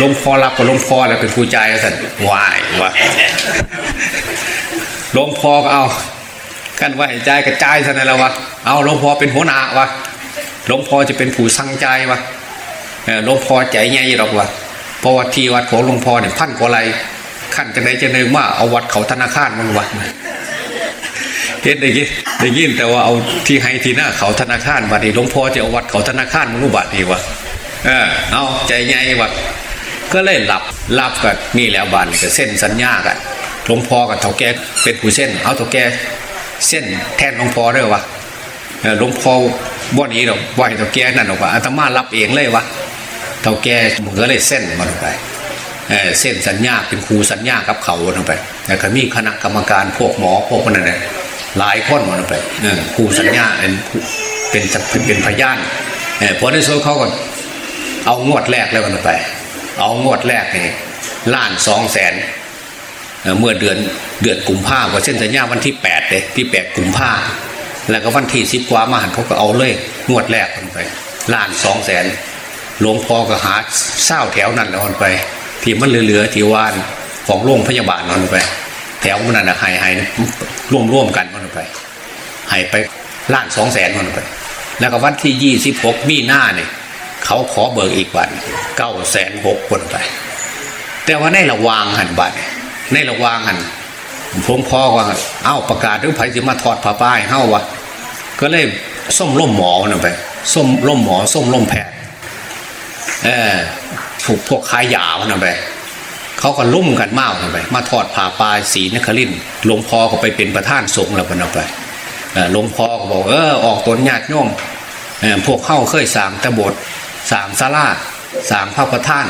ลมพอรับก็ลมพอแล้วเป็นผู้ใจสันวายวะลมพอก็เอา กันว่าใจกระจายสันแล้ววะเอาหลมพอเป็นหัวหน้าวะหลมพอจะเป็นผู้สั่งใจวะหลมพอใจใหญ่หรอกวะเพราะว่าที่วัดของหลวงพ่อเนี่ยพันกว่าไรขั้นจะไหนจะเนึกว่าเอาวัดเขาธนาคารมันวัดเห็นได้ยินได้ยินแต่ว่าเอาที่ให้ที่หน้าเขาธนาคารบัดนี้หลวงพ่อจะเอาวัดเขาธนาคารมันรู้บัดนี้วะเออเอาใจใหญ่วะก็เลยหลับหลับกันนี่แล้วบานก็เส้นสัญญากันหลวงพ่อกับเถ่าแก่เป็นผู้เส้น เอาเถ่าแก่ เส้นแทนหลวงพ่อด้วยวะหลวงพ่อบ่อนี้หรอกไหวเถ่าแก่นั่นหรอกว่าอาตมารับเองเลยวะเถ่าแก่มือก็เลยเส้นมาลงไปเส้นสัญญาเป็นครูสัญญากับเขาลงไปแต่ก็มีคณะกรรมการพวกหมอพวกนั้นเนี่ยหลายคนมาลงไปครูสัญญาเป็นเป็นเป็นพยานพอในโซ่เขาก็เอางวดแรกแล้วกันไป เอางวดแรกนี่ล้านสองแสน เมื่อเดือนเดือนกุมภาพันธ์เส้นสัญญาวันที่แปดเลยที่แปดกุมภาแล้วก็วันที่สิบกว่ามาหันเขาก็เอาเลยงวดแรกกันไปล้านสองแสนหลวงพ่อก็หาเศร้าแถวนั้นแล้วไป ที่มันเหลือๆที่วานของโรงพยาบาลนอนไป แถวมันนั่นนะหายหายร่วมร่วมกันมันไปหายไปล้านสองแสนมันไป แล้วก็วันที่ยี่สิบหกมีหน้าเนี่ยเขาขอเบิกอีกวันเก้าแสนหกคนไป แต่ว่าในระวางหันบัตร ในระวางหันผมพ่อว่าเอ้าประกาศหรือไผ่จะมาถอดผ้าป้ายเฮ้าวะก็เลยส้มล่มหมอน่ะไปส้มล่มหมอส้มล่มแพทย์เออผูกพวกขายยาน่ะไปเขาก็ลุ่มกันมากน่ะไปมาถอดผ้าป้ายสีนครินหลวงพ่อก็ไปเป็นประธานสงฆ์แล้วน่ะไปหลวงพ่อก็บอกเออออกตนญาติโยมพวกเข้าเคยสางตะบดสางซาลาสางพระประธาน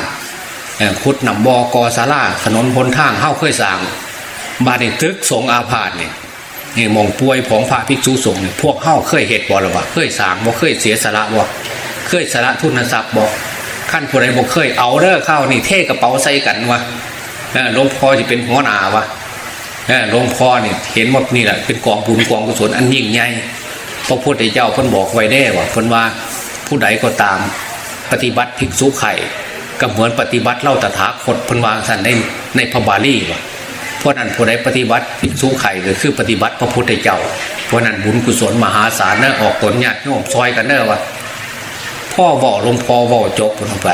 ขุดนำบอกอซาลาถนนพนทางเข้าเคยสางบาดในตึกสงอาพาธเนี่ยนี่มองป่วยของพระภิกษุสงฆ์พวกเข้าเคยเหตุบ่หรือวะเคยสางบ่เคยเสียสละบ่เคยสละทุนทรัพย์บ่ขั้นผู้ใดบ่เคยเอาเด้อเข้านี่เท่กระเป๋าใส่กันวะหลวงพ่อจะเป็นหัวหน้าวะหลวงพ่อเนี่ยเห็นหมดนี่แหละเป็นกองบุญกองกุศลอันยิ่งใหญ่พระพุทธเจ้าเพิ่นบอกไว้แน่ว่าเพิ่นว่าผู้ใดก็ตาม ปฏิบัติภิกษุไข่ ก็เหมือนปฏิบัติเล่าตถาคตพันวางสันในในพระบาลีวะเพราะนั้นผู้ใดปฏิบัติภิกษุไข่ก็คือปฏิบัติพระพุทธเจ้า เพราะนั้นบุญกุศลมหาศาลเนอออกตนญาติโยมซอยกันเนอวะพ่อบอลงพ่อบอจบลงไป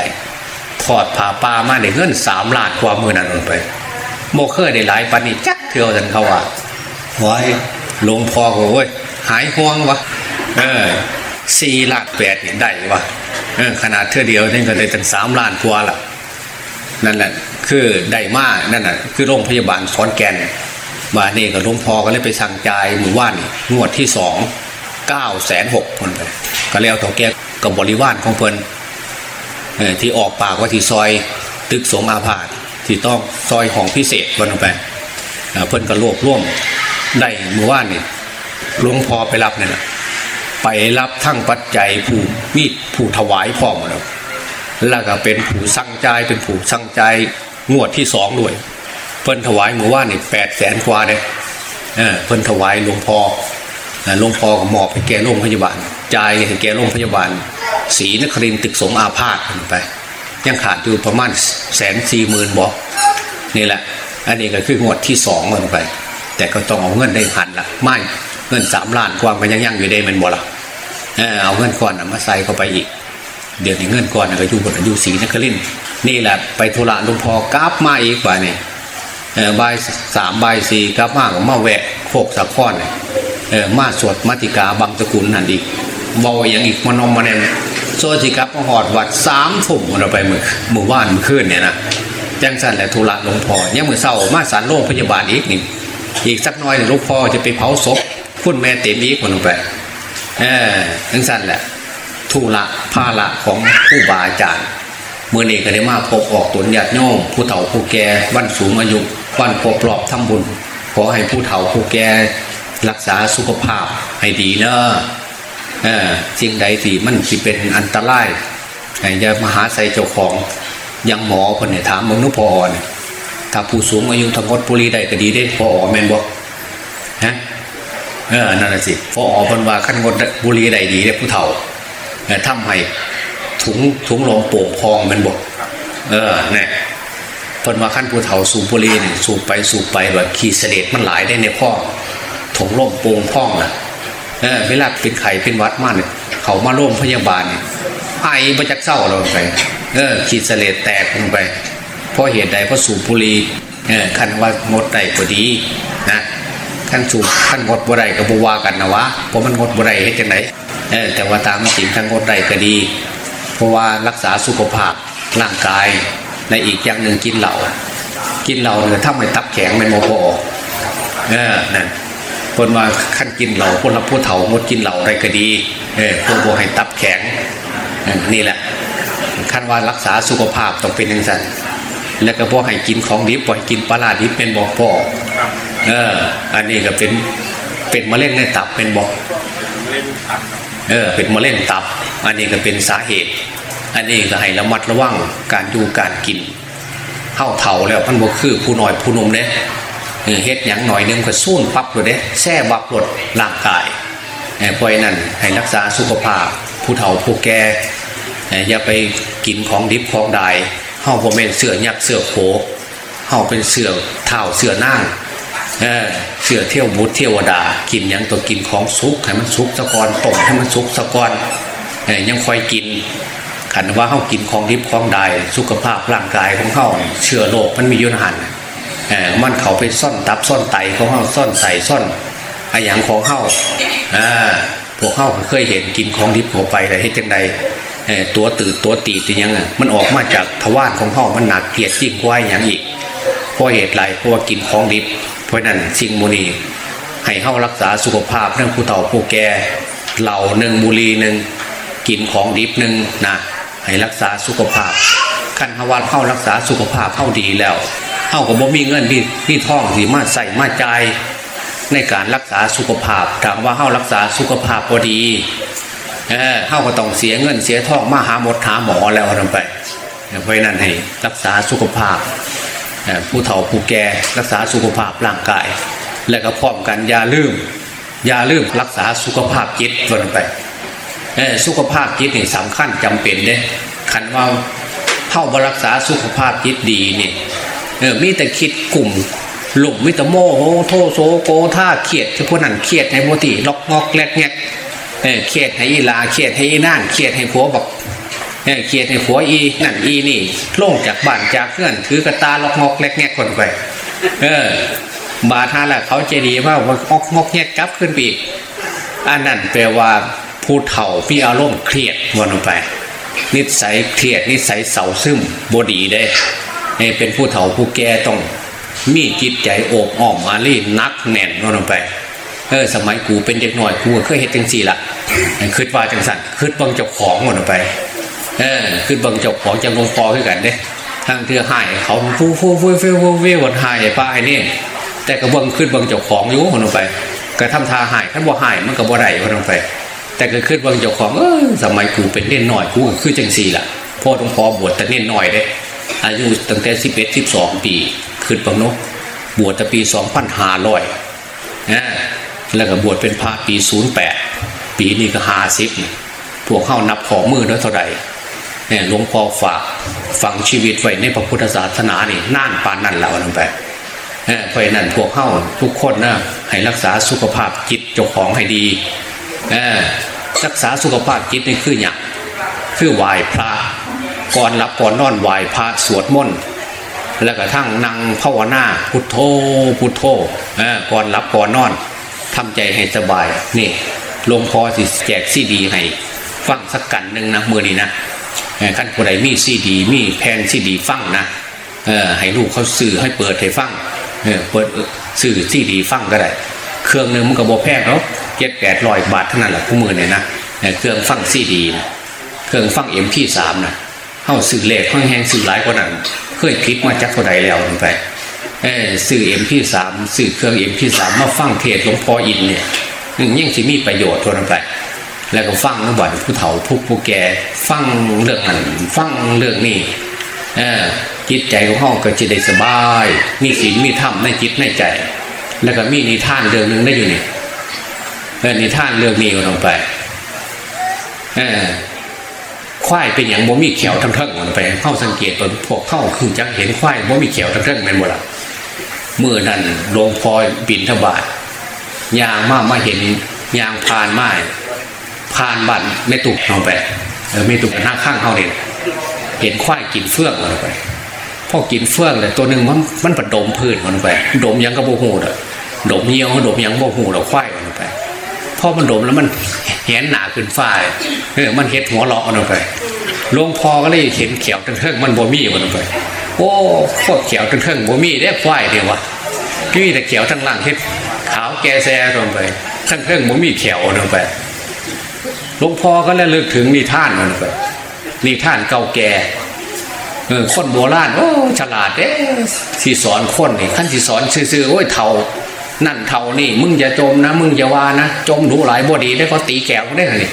ถอดผ่าปลามาในเงินสามล้านความือนั้นลงไปโมเคยได้หลายปันนี่จักเที่ยวสันเขาว่าไว้ลงพ่อก็เว้ยหายห่วงวะเออ สี่ล้านแปดนี่ได้วะขนาดเท่าเดียวนี่ก็ได้ตั้งสามล้านกว่าละนั่นแหละคือได้มากนั่นแหะคือโรงพยาบาลสอนแกนมาเนี่ก็หลวงพ่อก็เลยไปสั่งจ่ายหมู่ว่านงวดที่สองเก้าแสนหกคนไปก็แล้วต่อแกกับบริวารของเพิ่นที่ออกปากว่าที่ซอยตึกสงอาพาธที่ต้องซอยของพิเศษคนไปเพิ่นก็รวบร่วมได้หมู่ว่านนี่หลวงพ่อไปรับเนี่ย ไปรับทั้งปัจจัยผู้มีผู้ถวายพ่อมแล้วแล้วก็เป็นผู้สั่งใจเป็นผู้สั่งใจงวดที่สองด้วย เพิ่นถวายเมื่อว่านี่แปดแสนกว่าเลยเออเพิ่นถวายหลวงพ่อหลวงพ่อก็มอบให้แกโรงพยาบาลจ่ายให้แกโรงพยาบาลศรีนครินตึกสงอาพาธไป ยังขาดอยู่ประมาณแสนสี่หมื่นบอกนี่แหละ อันนี้ก็คืองวดที่สองมันไป แต่ก็ต้องเอาเงินได้หันละไม่ เงินสามล้านความันยังยั่งอยู่ได้มันบ่ละเอาเงินก่อนมาใส่เข้าไปอีก เดี๋ยวนี้เงินก่อนก็อยู่บนอยู่สีนครินนี่แหละไปธุระหลวงพ่อกราบมาอีกบ่านี่ใบสามใบสี่กราบมากมาแวะโคกสะค้อนเออมาสวดมัติกาบางตะกุลนั่นอีกบออย่างอีกมานมมาเนี่ยโซจิกับหอดวัดสามทุ่มเราไปมือหมู่บ้านมือขึ้นเนี่ยนะจังสันแหละทุระหลวงพ่อยังมือเศร้ามาสารโรงพยาบาลอีกนี่อีกสักน้อยหลวงพ่อจะไปเผาศพ พุ่นแม่เต็มอีกคนลงไปเออจังสั้นแหละทุระภาละของผู้บาอาจารย์เมื่อนี้ก็ได้มาพบออกตนญาติโยมผู้เฒ่าผู้แก่วันสูงอายุวันครบรอบทำบุญ ขอให้ผู้เฒ่าผู้แก่รักษาสุขภาพให้ดีเนอะเออสิ่งใดที่มันสิเป็นอันตรายอย่ามาหาใส่เจ้าของยังหมอคนเนี่ยถามมึงนุพอเนี่ยถ้าผู้สูงอายุทางกดปุรีได้ก็ดีได้พอแมนบอก เออนั่นแหละสิพอคนว่าขั้นกดบุรีไดดีได้ผู้เฒ่าทำให้ถุงถุงลมโป่งพองมันบอกเออเนี่ยพิ่นว่าขั้นผู้เฒ่าสูบบุรี่สูบไปสูบไปแบบขี่เสด็จมันหลายได้ในพ่อถุงลมโป่งพองน่ะเออเวลาเป็นไข่เป็นวัดมากเนี่ยเขามาร่วมพยาบาลไอ้ประจักเศร้าเรไป เออขีดเสลดแตกลงไปเพราะเหตุใดเพราะสูบบุหรี่เออคันว่างดได้ก็ดีนะ ขั้นสูบขั้นงดบ่ได้ก็บว่ากันนะวะเพราะมันงดบ่ได้ให้จังไหนเออแต่ว่าตามจริงขั้นงดได้ก็ดี เพราะว่ารักษาสุขภาพร่างกายในอีกอย่างหนึ่งกินเหล้ากินเหล้าเนี่ยถ้าไม่ตับแข็งมันโมโหเออนั่นคนว่าขั้นกินเหล้าคนละผู้เฒ่างดกินเหล้าได้ก็ดีเออพวกโบให้ตับแข็งนี่แหละขั้นว่ารักษาสุขภาพต้องเป็นอย่างนั้นแล้วก็พวกให้กินของดิบปล่อยกินปลาดิบเป็นบอกพ่อ เออ อันนี้ก็เป็นเป็นมะเร็งในตับเป็นบอกเออเป็นมะเร็งตับ อันนี้ก็เป็นสาเหตุ อันนี้ก็ให้ระมัดระวังการดูการกินเข้าเท่าแล้วพันบกคือผู้น้อยผู้นมเนี่ยเฮ็ดอย่างหน่อยนึงก็สู้นปั๊บเลยเด้แช่บับหลดร่างกายเพราะนั้นให้รักษาสุขภาพ ผู้เฒ่าผู้แก่อย่าไปกินของดิบของใดเฮาผมเป็นเสือยักษ์เสือโขเฮาเป็นเสือเท่าเสือนั่ง เสือเที่ยวบุตรเที่ยวดา กินยังตัวกินของซุกให้มันซุกสะกอนต้มให้มันซุกสะกอนยังคอยกินขันว่าเขากินของดิบของใดสุขภาพร่างกายของเขาเชื้อโรคมันมียุนหันมันเขาไปซ่อนตับซ่อนไตของเขาซ่อนใส่ซ่อนไอ้อย่างของเขาพวกเขาเคยเห็นกินของดิบเข้าไปอะไรให้จังใดตัวตื่นตัวตีติยังมันออกมาจากทวารของเขามันหนักเกลียดจิ้งกวาอย่างอีกเพราะเหตุไรเพราะว่ากินของดิบ เพราะนั้นสิ่งมูนีให้เข้ารักษาสุขภาพเรื่องผู้เฒ่าผู้แก่เหล่าหนึ่งบุรีหนึ่งกินของดิบหนึ่งนะให้รักษาสุขภาพขั้นฮาวาเข้ารักษาสุขภาพเข้าดีแล้วเข้ากับบ่มีเงินที่ที่ท่องสีมาใส่มาใจในการรักษาสุขภาพถามว่าเข้ารักษาสุขภาพพอดีเออเข้าก็ต้องเสียเงินเสียทองมาหาหมดหาหมอแล้วทำไปเพราะนั้นให้รักษาสุขภาพ ผู้เฒ่าผู้แก่รักษาสุขภาพร่างกาย และก็พร้อมกันอย่าลืมอย่าลืมรักษาสุขภาพจิตลงไปสุขภาพจิตนี่สำคัญจำเป็นเด้คันว่าเข้าบรักษาสุขภาพจิตดีนี่เออมีแต่คิดกลุ่มหลุมมิตรโมโหโทโซโกท่าเครียดที่พวกนั้นเครียดในโมติล็อกงอกแลกแงกเออเครียดให้อีลาเครียดให้อีนั่นเครียดให้ผัวบอก เออเครียดในหัวอีนั่นอีนี่โล่งจากบ้านจากเพื่อนถือกระตาล็อกงอกแลกแงกคนไปเออบาท่าละเขาใจดีว่าว่าออกงอกแงกกลับขึ้นปีอันนั้นแปลว่าผู้เฒ่าพี่อารมณ์เครียดวนลงไป นิสัยเครียดนิสัยเศร้าซึมบดีได้เป็นผู้เฒ่าผู้แก่ต้องมีจิตใจโอบอ้อมอารีนักแน่นวนลงไปเออสมัยกูเป็นเด็กหน่อยกูเคยเห็นจังสี่ละคืดว่าจังสันคืดบังเจ้าของวนลงไป เออคืดบังจ้าของจังลงพอขึ้นกันเด้ทางเทือหายเขาฟูฟูฟูฟูฟูฟูวันหายป้ายนี่ แต่กระเบื้องขึ้นบังจ้าของอยู่วนลงไปกระทำทาหายขั้นบ่หายมันก็บ่ได้วนลงไป แต่ก็ขึ้นบางจ้าของเออสมัยกูเป็นเน่นหน่อยกูก็คือจังสี่ละพ่อต้องพอบวชแต่เน่นหน่อยเด้อายุตั้งแต่สิบเอ็ดสิบสองปีขึ้นบางนกบวชแต่ปีสองพันห้าร้อยนะแล้วก็บวชเป็นพระปีศูนย์แปดปีนี้ก็ห้าสิบพวกเข้านับขอมือแล้วเท่าไหร่ เนี่ยหลวงพ่อฝากฝังชีวิตไว้ในพระพุทธศาสนานี่น่านปานนั่นแล้วลงไปเพราะนั้นพวกเข้าทุกคนนะให้รักษาสุขภาพจิตเจ้าของให้ดีรักษาสุขภาพจิตนี่คืออย่างคือไหว้พระก่อนรับก่อนนอนไหว้พระสวดมนต์แล้วก็ทั้งนั่งภาวนาพุทโธพุทโธก่อนหลับก่อนนอนทำใจให้สบายนี่หลวงพ่อสิแจกซีดีให้ฟังสักกัณฑ์หนึ่งนะมื้อนี้นะ ขั้นผู้ใดมีซีดี มีแผ่นซีดีฟังนะให้ลูกเขาซื้อให้เปิดให้ฟังเออเปิดซื้อซีดีฟังก็ได้ เครื่องหนึ่งมันก็บอแพงแล้วเจ็ดแปดร้อยบาทเท่านั้นแหละทุกมื้อเนี่ยนะเครื่องฟังซีดี เครื่องฟังเอ็มพีสามนะเข้าสื่อเลขข้างแหงสื่อหลายกว่านั้นเคยคิดมาจากเท่าใดแล้วลงไปสื่อเอ็มพีสามสื่อเครื่องเอ็มพีสามมาฟังเทศหลวงพ่ออินเนี่ยยิ่งจะมีประโยชน์ตัวนั้นไป แล้วก็ฟังนะบ่อยผู้เฒ่าผู้ผู้แก่ฟังเรื่องนั้นฟังเรื่องนี้เออจิตใจของห้องก็จะได้สบาย มีศีลมีธรรมในจิตในใจ แล้วก็มีนิทานเรื่องหนึ่งได้อยู่นี่เออนิทานเรื่องนี้ก็ลงไปเออควายเป็นอย่างบ่มีเขียวทั้งทั้งมันไปเข้าสังเกตพวกเข้าคือจังเห็นควายบ่มีเขียวทั้งทั้งเป็นหมดละเมื่อนั้นหลงพ่อบินทบาทยางมามาเห็นยางพานไม้านบันไม่ตุกลงไปเออไม่ตุกหน้าข้างเขาเนี่ยเห็นควายกินเฟื่องลงไปพอกินเฟื่องเลยตัวหนึ่งมันมันประดมพื้นมันไป ดมยังกระโบหูเลยดมเยี่ยวดมยังโบหูเราควายมันไปพอมันดมแล้วมันเห็นหนาขึ้นฝ้ายเออมันเห็ดหัวเลาะมันไปหลวงพ่อก็เลยเห็นเขียวทั้งเทิงมันบ่มีมันไป โอ้โคตรเขียวทั้งเทิงบ่มีได้ควายเดียววะพี่แต่เขียวทั้งล่างเห็ดขาวแกแซ่ลงไปทั้งเทิงบ่มีเขียวลงไป หลวงพ่อก็เลยลิกถึงนิท่านมันไปนิท่านเก่าแก่เออคนโบราณโอ้ฉลาดเอ๊สีสอนคนนี่ขั้นสีสอนซื่อๆโอ้ยเท่านั่นเท่านี่ มึงอย่าจมนะ มึงอย่าว่านะ จมดูหลายบดีได้ก็ตีแก้วได้เลย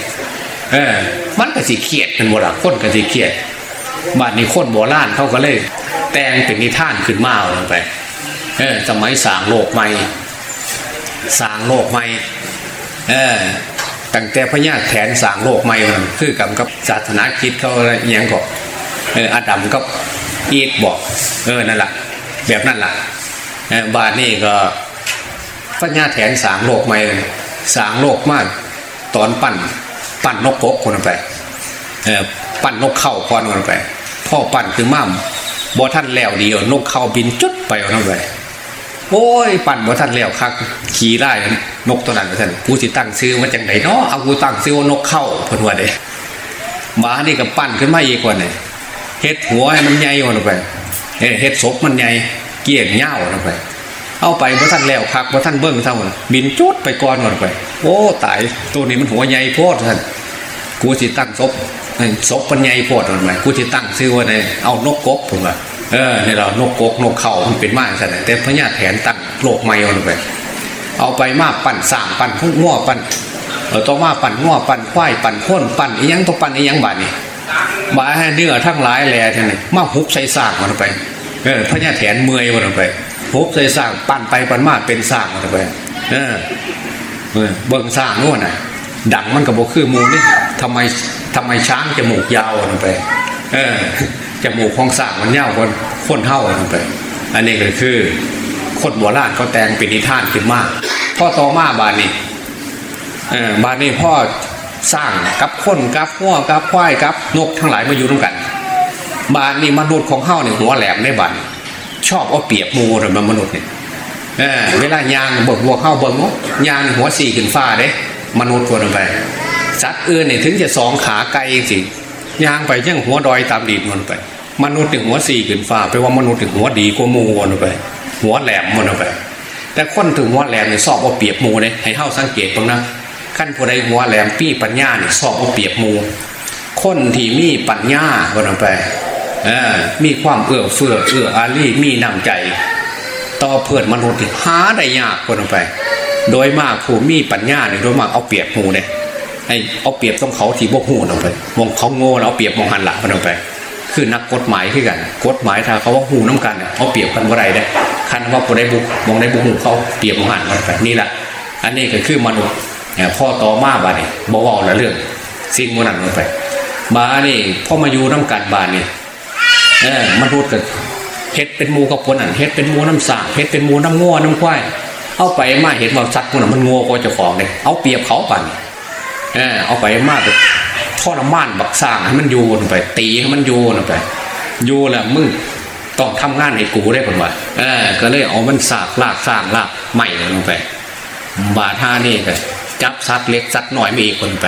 เออ มันก็สิเขียดเป็นโบราณคนก็สิเขียดบ้านนี้คนโบราณเขาก็เลย แต่งเป็นนิท่านขึ้นมาลงไป เออสมัยสางโลกใหม่สางโลกใหม่เออ ตั้งแต่พญาแถนสางโลกใหม่มันคือกับกับศาสนาคิดเขาอะไรอย่างก็อออาดัมก็อีดบอกเออนั่นแหละแบบนั่นแหละบ้านนี่ก็พญาแถนสางโลกใหม่สางโลกมากตอนปั่นปั่นนกกคนไปปั่นนกเข้าคอนคนไปพ่อปั่นคือม่ามบอท่านแล้วเดียวนกเข้าบินจุดไปเอาไป โอ้ยปั่นบอท่านแล้วคักขี่ได้นกตัวนั้นท่านกูสิตั้งซื้อมาจากไหนเนาะเอากูตั้งซื้อว่านกเข้าพนวัเด้มานี่ก็ปั่นขึ้นมาอีกว่าเนี่ยเฮ็ดหัวให้มันใหญ่กว่าไปเฮ็ดศพมันใหญ่เกี่ยงเง่าลงไปเอาไปพระท่านแล้วคักพระท่านเบิ้งเท่าบินจุดไปก่อนก่อนไป โอ้ตายตัวนี้มันหัวใหญ่โพดท่านกูสิตั้งศพศพมันใหญ่โพดมันไหมกูสิตั้งซื้อว่าเนี่ยเอานกกกผมว่า เออเนี่ยเรานกกกนกเข่ามันเป็นมากขนาดแต่พญาแถนตั้งโลกใหม่มันไป เอาไปมาปั่นสามปั่นพุ่งง้อปั่นเออต้องมาปั่นง้อปั่นควายปั่นข้นปั่นอียังต้องปั่นอียังบาดนี่บาให้เนื้อทั้งหลายแหล่ท่านนี่มาหุบใส่สร้างมันไปเออพญาแถนเมยมันไปหุบใส่สร้างปั่นไปปั่นมาเป็นสร้างมันไปเออเบิ่งสร้างนู่นน่ะดังมันกับโบคือมูนี่ทำไมทำไมช้างจมูกยาวมันไป เออ จมูกของสร้างมันยาวกว่าคนเท่ามันไป อันนี้ก็คือคนโบราณเขาแต่งเป็นนิทานขึ้นมากพ่อต่อมาบานนี้เออบานนี้พ่อสร้างกับคนกับหัวกับควายกับนกทั้งหลายมาอยู่ร่วมกัน บานนี้มนุษย์ของเฮาเนี่ยหัวแหลมในบานชอบเอาเปรียบมูหรือมนุษย์เนี่ยเออเวลายางเบิกบัวเข้าเบิกงยางหัวสี่ขึ้นฟ้าเด้มนุษย์ตัวนึงไปสัตว์อื่นเนี่ยถึงจะสองขาไกลสิ ยางไปยังหัวดอยตามดีดมันไป มนุษย์ถึงหัวสี่ขึ้นฟ้าไปว่ามนุษย์ถึงหัวดีกว่ามูมันไป หัวแหลมมันไป แต่คนถึงหัวแหลมเนี่ยสอบเอาเปรียบมูเนี่ยให้เท่าสังเกตตรงนั้นขั้นผู้ใดหัวแหลมปี้ปัญญาเนี่ยสอบเอาเปรียบมูคนที่มีปัญญาวันไปมีความเอื้อเฟื้อเอื้ออารีมีน้ำใจ ต่อเพื่อนมนุษย์หาได้ยากคนไป โดยมากผู้มีปัญญาเนี่ยโดยมากเอาเปรียบหูเนี่ย ให้เอาเปรียบต้องเขาที่บกหูลงไปมองเขาโง่แล้วเอาเปรียบมองหันหลังมันลงไป คือนักกฎหมายขึ้นกัน กฎหมายถ้าเขาว่าหูน้ากันเนี่ยเอาเปรียบกันว่าไรได้คันว่าผู้ใดบุกมองได้บุกหูเขาเปรียบมองหันมันไปนี่แหละอันนี้ก็คือมนุษย์พ่อต่อมาบานี่บอกว่าละเรื่องสิ่งมันนั่นลงไปมานี่พ่อมาอยู่น้ากันบานนี่เออมันพูดกันเฮ็ดเป็นมูกับคนอะเฮ็ดเป็นมูน้ำสาเฮ็ดเป็นมูน้ำง้อน้ำควายเอาไปมาเห็นว่าสัตว์มันมันงัวก็เจ้าของเลยเอาเปรียบเขาปั่น เออเอาไปมาแบบทอดม่านบักสร้างให้มันโยนไป ตีให้มันโยนไปโยนแหละมึงต้องทำงานให้กูได้ผลว่าเออ ก็เลยเอามันสากลากสร้างลากใหม่ลงไป บาท่านี่ก็จับสัตว์เล็กสัตว์หน่อยไม่อีกคนไป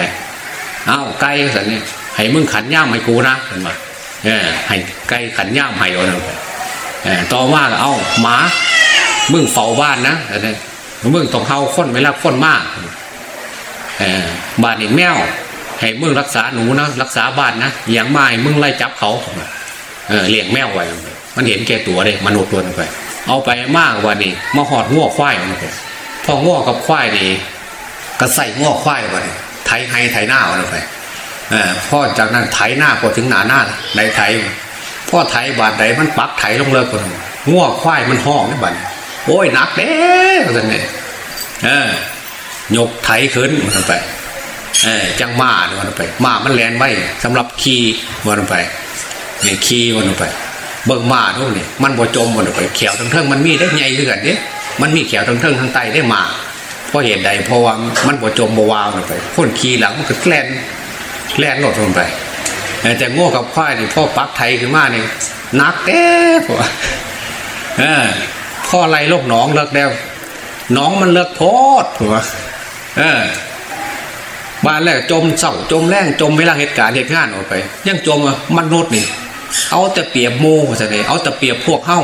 เอ้าไก่สันนี่ให้มึงขันย่ามให้กูนะเห็นไหมเออให้ไก่ขันย่ามให้เอาเนาะเออต่อว่าก็เอ้าหมามึงเฝ้าบ้านนะสันนี่มึงต้องเฮาคนไม่รักคนมากเออ บ้านนี่แมวให้มึงรักษาหนูนะรักษาบ้านนะอย่างไม่มึงไล่จับเขาเออเลี้ยงแมวไว้ มันเห็นแก่ตัวเลยมนุษย์ตัวนึงไป เอาไปมากวันนี้มาหอดง้อควายมันไปพอง้อกับควายนี่ก็ใส่ง้อควายไปไถให้ไถหน้าเอาไปเออพ่อจากนั้นไถหน้าพอถึงหนาหน้าในไถพ่อไถบาดใดมันปักไถลงเลยคนง้อควายมันห้องนี่บัดโอ้ยหนักเด้สันนี่ยเออ ยกไถขึ้นมันไปเออจังมาดมันไปมามันแลนไว้สำหรับขี่มันไปเนี่ยขี่มันไป เบิ่งมาทุกนี่มันบ่จมมันไปเขียวทั้งเทิงมันมีได้ใหญ่ขึ้นกันเด้มันมีเขียวทั้งเทิงทั้งไตได้มาเพราะเหตุใดเพราะว่ามันบ่จมบ่วาวไปพ่นขี่หลังมันก็แลนแลนหลดลงไปแต่โง่กับควายนี่พ่อปักไทยขึ้นมาเนี่ยนักเด้พ่อเออพ่อไล่โลกหนองเลิกแล้วหนองมันเลิกโพดผัว เออบ้านแรกจมเศร้าจมแรงจมเวลาเหตุการณ์เหตุงานออกไป ยังจมอะมนุษย์นี่ เอาแต่เปียบโม่เพราะฉะนั้นเอาแต่เปียบพวกเข้า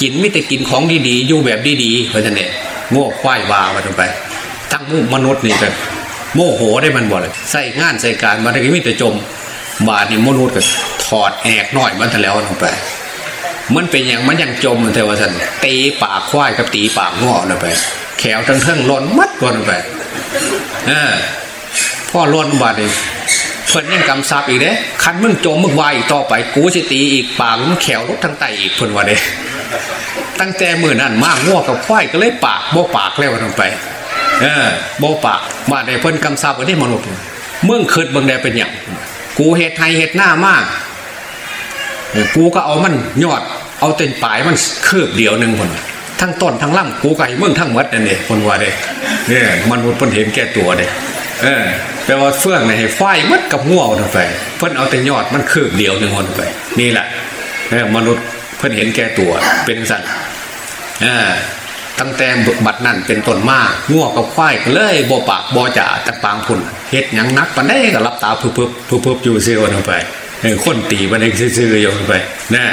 กินไม่แต่กินของดีๆอยู่แบบดีๆเพราะฉะนั้นโง่ควายวามาลงไป ทั้งมุมนุษย์นี่แบบโมโหได้มันบ่เลยใส่งานใส่การมาได้ก็มีแต่จมบาดนี่มนุษย์ก็ถอดแอกหน่อยมันแต่แล้วลงไป มันเป็นอย่างมันยังจมมันแต่ว่าสันตีปากควายกับตีปากง้อลงไป แขวทั้งเทิงล้นมัดล้นไป เออพ่อล้นบาดนี่เพิ่นยังกำซับอีกเด้คันมึงโจมมึงวายอีกต่อไปกูสิตีอีกปากมึงแขวรถทั้งไตอีกเพิ่นว่าเด้ตั้งแต่มือนั่นมากง้อกับควายก็เลยปากโบปากแล้วลงไป เออโบปากบาดในเพิ่นกำซับไว้ได้มนุษย์มึงคิดเบิ่งได้เป็นอย่างกูเฮ็ดไทยเฮ็ดหน้ามากกูก็เอามันยอด เอาเต็นปลายมันคืบเดียวหนึ่งคน ทั้งต้นทั้งล่ำกูไก่เมืองทั้งมัดนั่นเองคนว่าเด้เนี่ยมันเพิ่นเห็นแก่ตัวเด้เออแปลว่าเฟื่องในให้ไฟมัดกับง่วงลงไปเพิ่นเอาแต่ยอดมันคืบเดียวหนึ่งคนไป นี่แหละมนุษย์เพิ่นเห็นแก่ตัวเป็นสัตว์อ่าตั้งแต่บัดนั่นเป็นต้นมากง่วงกับควายก็เลยบ่ปากบ่จ่าตะปางพุ่นเฮ็ดยังนักปันได้ก็รับตาเพึบพึบพึบพึบอยู่เสียวลงไปเออคนตีมันเองซื่อๆอยู่ไปนะ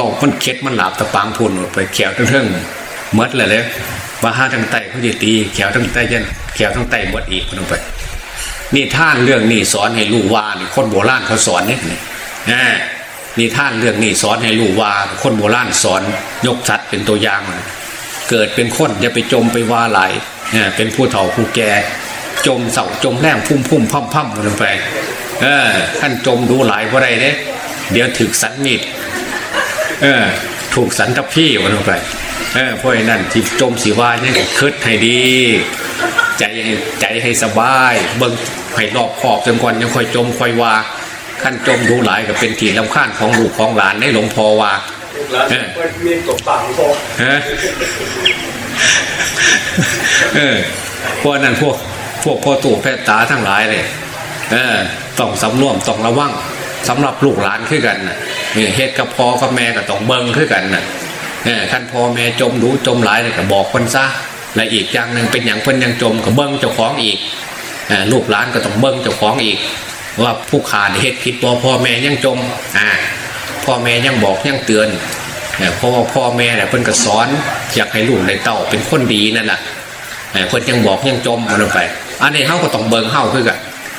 พอมันเค็ดมันหลับตะปางพุ่นไปแขวทั้งเทิงเมดเลยเลยว่าห้าทั้งไตเขาจะตีแขวทั้งไตยันแขวทั้งไตหมดอีกลงไป นี่ท่านเรื่องนี่สอนให้ลูกว่านี่คนโบราณเขาสอนเนี่ยนี่นี่ท่านเรื่องนี่สอนให้ลูกว่าคนโบราณสอนยกสัตว์เป็นตัวอย่างเกิดเป็นคนอย่าไปจมไปว่าไหลเนี่ยเป็นผู้เฒ่าผู้แก่จมเสาจมแรงพุ่มพุ่มพั่มพั่มลงไป เออท่านจมดูหลายเพราะอะไรเนี่ยเดี๋ยวถึกสันมีด เออ ถูกสันทับพี่วันลงไปเออพราะฉะนั้นที่จมสีวาเนี่ยคิดให้ดี ใจใจให้สบาย เบิ้งให้รอบขอบจนก่อนยังค่อยจมค่อยวาขั้นจมดูหลายก็เป็นทีลำข้านของลูกของหลานในหลวงพ่อว่าเออมีตกปากพอเออพวกนั้นพวกพวกพ่อตู่แพทย์ตาทั้งหลายเลยเออต้องสำรวมต้องระวังสำหรับลูกหลานขึ้นกันนะ เฮ็ดกับพ่อกับแม่ก็ต้องเบิ้งขึ้นกันนะเออขั้นพ่อแม่จมรู้จมหลายเลยก็บอกคนซะและอีกอย่างหนึ่งเป็นอย่างเพิ่นยังจมก็เบิ้งเจ้าของอีกลูกหลานก็ต้องเบิ้งเจ้าของอีก ว่าผู้ขาดเหตุผิดพ่อพ่อแม่ยังจมอ่าพ่อแม่ยังบอกยังเตือนเพราะว่าพ่อแม่เนี่ยเพิ่นก็สอนอยากให้ลูกในเต่าเป็นคนดีนั่นแหละเพิ่นยังบอกยังจมมันลงไป อันนี้เขาก็ต้องเบิ้งเข้าคือกัน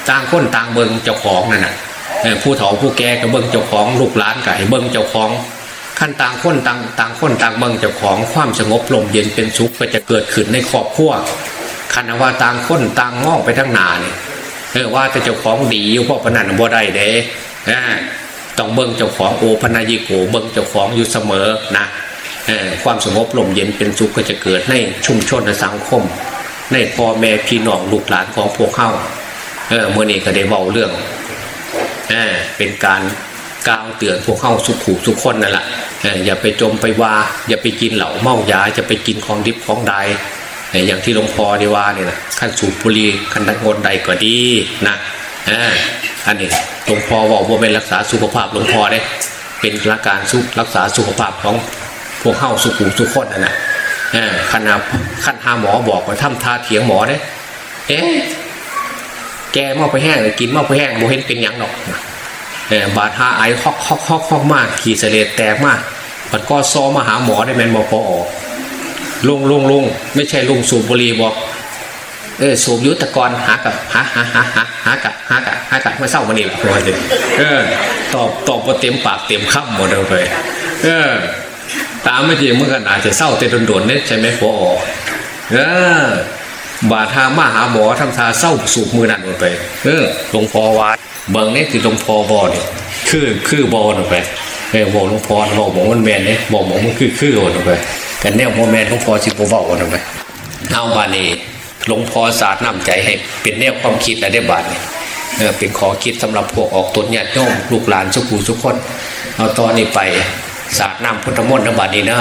ต่างคนต่างเบิ้งเจ้าของนั่นแหะ ผู้เฒ่าผู้แก่ก็เบิ้งเจ้าของลูกหลานก็ให้เบิ้งเจ้าของขั้นต่างคนต่างต่างคนต่างเบิ้งเจ้าของความสงบลมเย็นเป็นสุขก็จะเกิดขึ้นในครอบครัวคันว่าต่างคนต่างมองไปทั้งนาเนี่ยเออว่าแต่เจ้าของดีอยู่เพราะพนันบ่ได้เด้ต้องเบิ้งเจ้าของโอพนายิโกเบิ้งเจ้าของอยู่เสมอนะความสงบลมเย็นเป็นสุขก็จะเกิดในชุมชนในสังคม ในพ่อแม่พี่น้องลูกหลานของพวกเขาเออเมื่อนี้ก็ได้เบาเรื่อง เป็นการกล่าวเตือนพวกเข้าสุขุสุขคนนั่นแหละอย่าไปจมไปว่าอย่าไปกินเหล่าเมายาจะไปกินของดิบของใดอย่างที่หลวงพ่อได้ว่าเนี่ยนะขั้นสูบบุหรี่ขั้นดังนใดก็ดีนะอันนี้หลวงพ่อบอกว่าเป็นรักษาสุขภาพหลวงพ่อได้เป็นรักการสุรักษาสุขภาพของพวกเข้าสุขุสุขคนนั่นแหละขนาดขั้นหาหมอบอกว่าทำทาเถียงหมอเนี่ยเอ๊ะ แกมอไปแห้งเลยกินมอไปแห้งโมเห็นเป็นยังหรอกเออบาดหาไอฮอกฮอกฮอกฮอกมากขี่เสลดแตกมากมันก็ซ้อมาหาหมอได้แมนบอกพอออกลุงลุงลุงไม่ใช่ลุงสูบบุหรี่บอกเออสูบยุทธกรหากับหาหาหาหาหากับหากับหากับไม่เศร้ามันนี่แหละพอจะเออตอบตอบว่าเต็มปากเต็มคำหมดเลยเออ ตามไม่จริงเมื่อกันอาจจะเศร้าแต่โดนๆเนี่ยใช่ไหมพอเออ บาทามาหาหมอทำทาเศร้าสูบมือนั่นหมดไป เออหลวงพ่อวัดเบิ่งนี่คือหลวงพ่อบอเนี่ยคือคือบอลงไปเออบอกหลวงพ่อบอกหมอมันแมนเนี่ยบอกหมอมันคือคือโอนลงไปกันแนวโมแมนหลวงพ่อสิบโบบอกลงไปเอาบานี้หลวงพ่อสาดน้ำใจให้ เป็นแนวความคิดและได้บาทเนี่ยเออเป็นขอคิดสำหรับพวกออกตนญาติโยมลูกหลานสุขูสุขคนเอาตอนนี้ไปสาดน้ำพุทธมนต์นะบาดนี้นะ